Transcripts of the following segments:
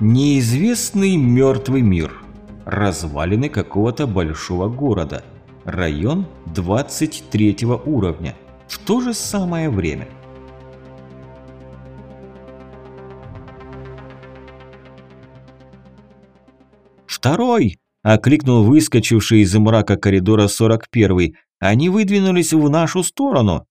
Неизвестный мертвый мир. Развалины какого-то большого города. Район 23 уровня. В то же самое время. «Второй!» – окликнул выскочивший из мрака коридора 41-й. «Они выдвинулись в нашу сторону!»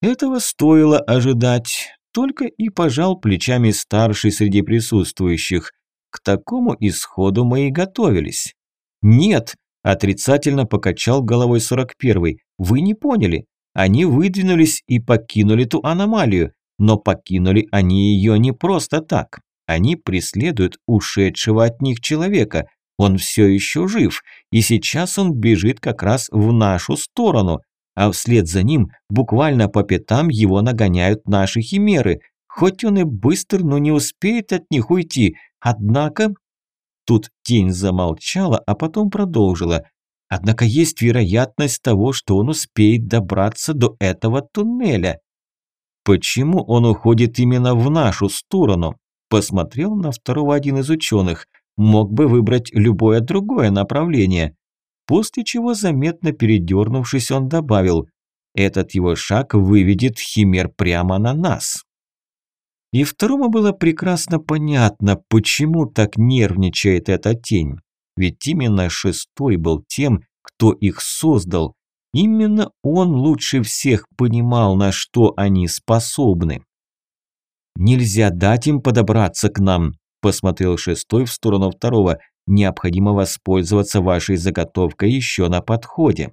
Этого стоило ожидать только и пожал плечами старший среди присутствующих. К такому исходу мы и готовились. «Нет», – отрицательно покачал головой 41-й, – «вы не поняли. Они выдвинулись и покинули ту аномалию, но покинули они ее не просто так. Они преследуют ушедшего от них человека. Он все еще жив, и сейчас он бежит как раз в нашу сторону а вслед за ним буквально по пятам его нагоняют наши химеры. Хоть он и быстр, но не успеет от них уйти. Однако... Тут тень замолчала, а потом продолжила. Однако есть вероятность того, что он успеет добраться до этого туннеля. Почему он уходит именно в нашу сторону? Посмотрел на второго один из ученых. Мог бы выбрать любое другое направление. После чего, заметно передернувшись, он добавил, этот его шаг выведет химер прямо на нас. И второму было прекрасно понятно, почему так нервничает эта тень. Ведь именно шестой был тем, кто их создал. Именно он лучше всех понимал, на что они способны. «Нельзя дать им подобраться к нам», – посмотрел шестой в сторону второго – Необходимо воспользоваться вашей заготовкой еще на подходе.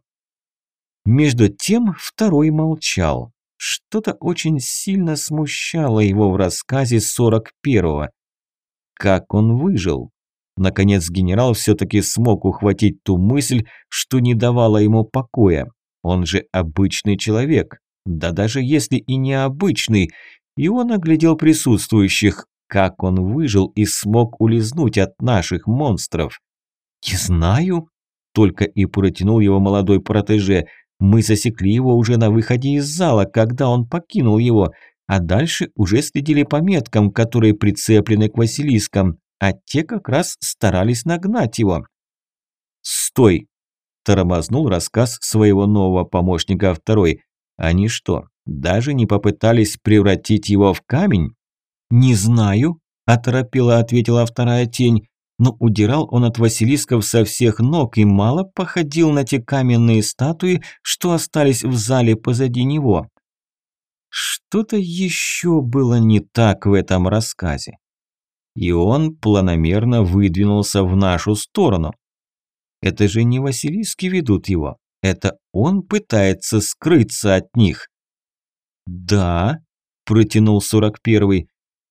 Между тем второй молчал. Что-то очень сильно смущало его в рассказе 41-го. Как он выжил? Наконец генерал все-таки смог ухватить ту мысль, что не давала ему покоя. Он же обычный человек. Да даже если и необычный. И он оглядел присутствующих. Как он выжил и смог улизнуть от наших монстров? Не знаю. Только и протянул его молодой протеже. Мы засекли его уже на выходе из зала, когда он покинул его, а дальше уже следили по меткам, которые прицеплены к Василискам, а те как раз старались нагнать его. «Стой!» – тормознул рассказ своего нового помощника второй. «Они что, даже не попытались превратить его в камень?» «Не знаю», – оторопела ответила вторая тень, но удирал он от Василисков со всех ног и мало походил на те каменные статуи, что остались в зале позади него. Что-то еще было не так в этом рассказе. И он планомерно выдвинулся в нашу сторону. Это же не Василиски ведут его, это он пытается скрыться от них. «Да», – протянул сорок первый,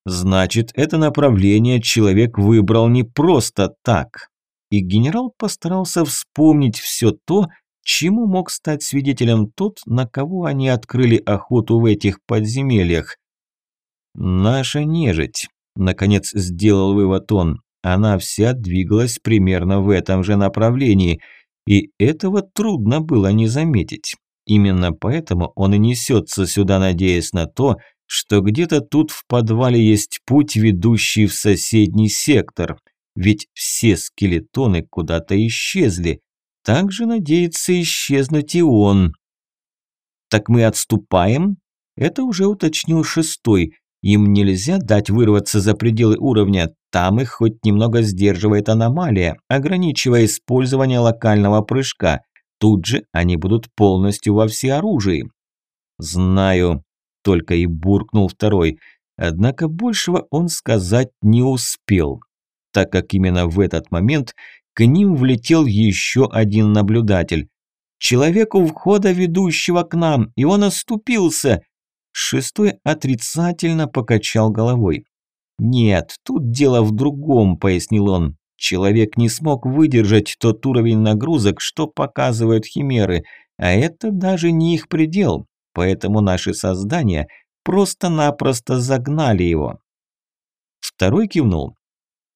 Значит, это направление человек выбрал не просто так. И генерал постарался вспомнить все то, чему мог стать свидетелем тот, на кого они открыли охоту в этих подземельях. «Наша нежить», – наконец сделал вывод он. Она вся двигалась примерно в этом же направлении, и этого трудно было не заметить. Именно поэтому он и несется сюда, надеясь на то, что где-то тут в подвале есть путь, ведущий в соседний сектор, ведь все скелетоны куда-то исчезли. Также надеется исчезнуть и он. «Так мы отступаем?» Это уже уточнил шестой. Им нельзя дать вырваться за пределы уровня, там их хоть немного сдерживает аномалия, ограничивая использование локального прыжка. Тут же они будут полностью во всеоружии. «Знаю», только и буркнул второй. Однако большего он сказать не успел, так как именно в этот момент к ним влетел еще один наблюдатель. «Человеку входа, ведущего к нам, и он оступился!» Шестой отрицательно покачал головой. «Нет, тут дело в другом», – пояснил он. «Человек не смог выдержать тот уровень нагрузок, что показывают химеры, а это даже не их предел поэтому наши создания просто-напросто загнали его. Второй кивнул.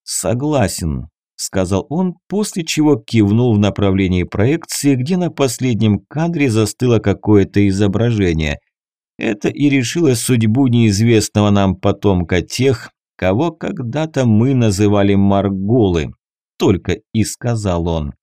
«Согласен», – сказал он, после чего кивнул в направлении проекции, где на последнем кадре застыло какое-то изображение. Это и решило судьбу неизвестного нам потомка тех, кого когда-то мы называли Марголы», – только и сказал он.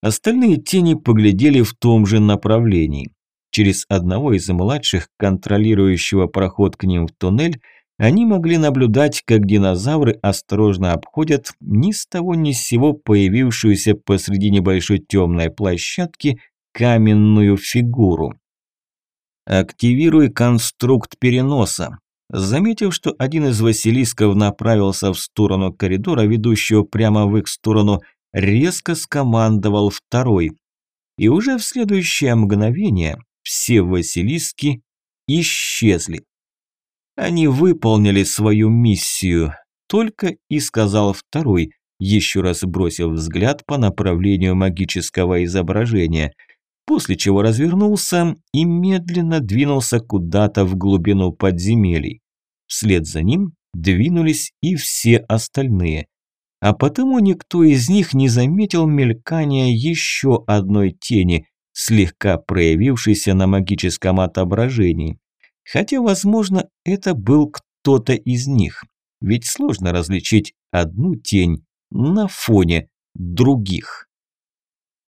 Остальные тени поглядели в том же направлении. Через одного из младших, контролирующего проход к ним в туннель, они могли наблюдать, как динозавры осторожно обходят ни с того ни с сего появившуюся посреди небольшой темной площадки каменную фигуру. «Активируй конструкт переноса», Заметив, что один из Василисков направился в сторону коридора, ведущего прямо в их сторону, резко скомандовал второй. И уже в следующее мгновение все Василиски исчезли. Они выполнили свою миссию, только и сказал второй, еще раз бросив взгляд по направлению магического изображения, после чего развернулся и медленно двинулся куда-то в глубину подземелий. Вслед за ним двинулись и все остальные. А потому никто из них не заметил мелькания еще одной тени, слегка проявившейся на магическом отображении. Хотя, возможно, это был кто-то из них. Ведь сложно различить одну тень на фоне других.